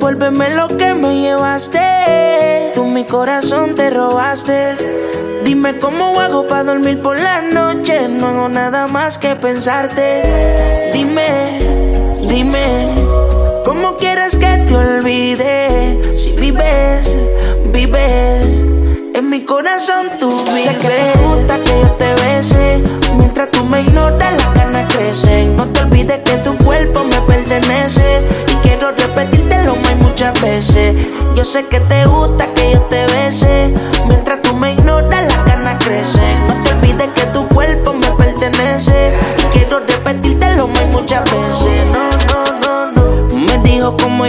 Devuélveme lo que me llevaste. Tú mi corazón te robaste. Dime cómo hago para dormir por la noche. No hago nada más que pensarte. Dime, dime, ¿cómo quieres que te olvide? Si vives, vives. En mi corazón tú vives. Sé que te gusta que yo te bese. Mientras tú me ignoras, Yo sé que te gusta que yo te bese. Mientras tú me ignoras, las ganas crecen. No te olvides que tu cuerpo me pertenece. Y quiero repetírtelo más muchas veces.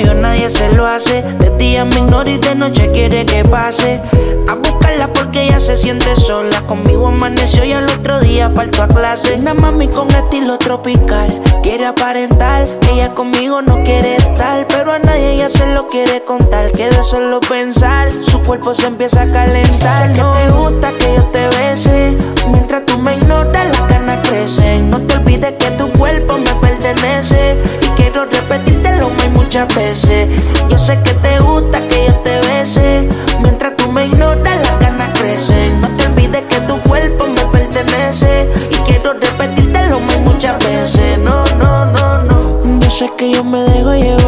Yo nadie se lo hace. De día me ignora y de noche quiere que pase. A buscarla porque ella se siente sola. Conmigo amaneció y al otro día faltó a clase. Una mami con estilo tropical. Quiere aparentar, ella conmigo no quiere estar. Pero a nadie ella se lo quiere contar. Que de solo pensar, su cuerpo se empieza a calentar. Que te gusta que yo te bese. Mientras tú me ignoras, las ganas crecen. No te olvides que tu cuerpo me pertenece. Muchas veces. Yo sé que te gusta que yo te bese. Mientras tú me ignoras, las ganas crecen. No te olvides que tu cuerpo me pertenece. Y quiero repetírtelo muy muchas veces. No, no, no, no. Yo sé que yo me dejo llevar.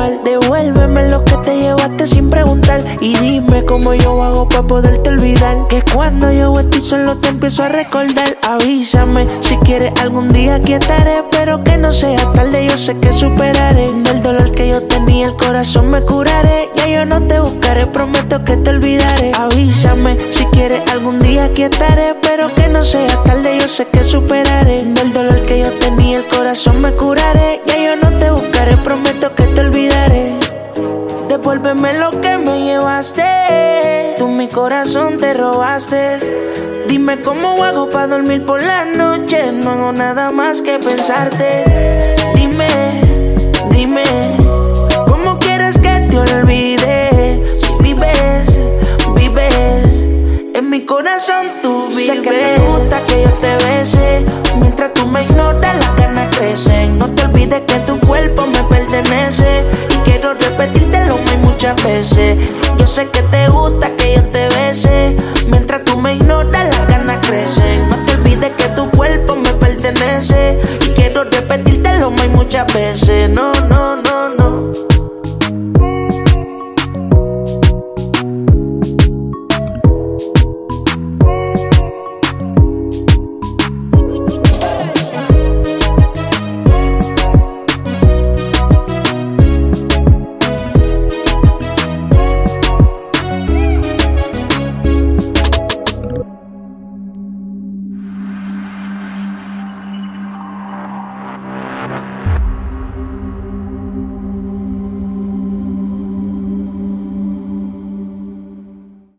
Y dime cómo yo hago para poderte olvidar. Que cuando yo estoy solo te empiezo a recordar. Avísame si quieres algún día aquí estaré. Pero que no sea tarde, yo sé que superaré. Del dolor que yo tenía, el corazón me curaré. Ya yo no te buscaré, prometo que te olvidaré. Avísame si quieres algún día aquí estaré. Pero que no sea tarde, yo sé que superaré. Del dolor que yo tenía, el corazón me curaré. Ya yo no te buscaré, prometo que te olvidaré. Devuélveme lo que Tú mi corazón te robaste. Dime cómo hago para dormir por la noche. No hago nada más que pensarte. Dime, dime, ¿cómo quieres que te olvide? Si vives, vives. En mi corazón tú vives. Sé que te gusta que yo te bese. Mientras tú me ignoras, gusta que yo te bese. Mientras tú me ignoras, las ganas crecen. No te olvides que tu cuerpo me pertenece. Y quiero repetírtelo muy muchas veces.